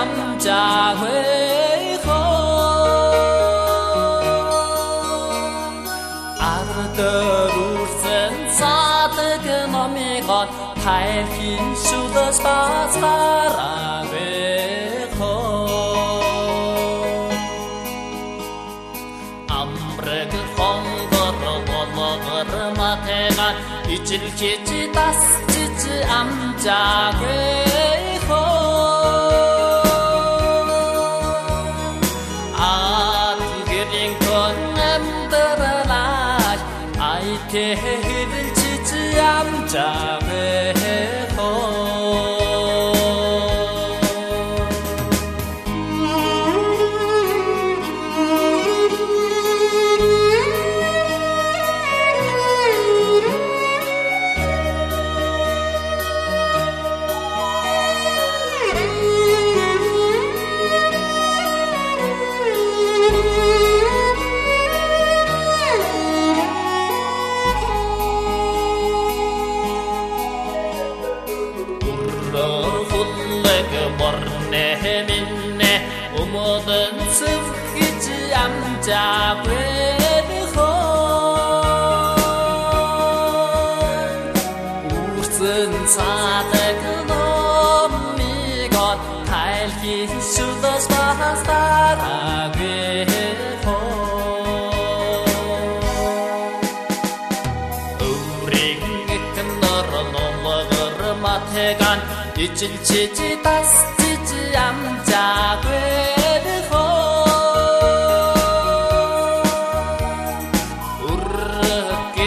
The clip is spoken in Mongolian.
амжаагүй Ардөрүрсэн садаг номигот тайхин шүлэс бацгараагүй Амбрэг хонгор болгор матега ижил чичи тас чичи амжаагүй shehir çiçeğim can 모든 습기지 않자 외리호 우슨 사대 그놈이 것 달기 수도 사스타라 외호 마태간 이진치지 다스지지 암자괴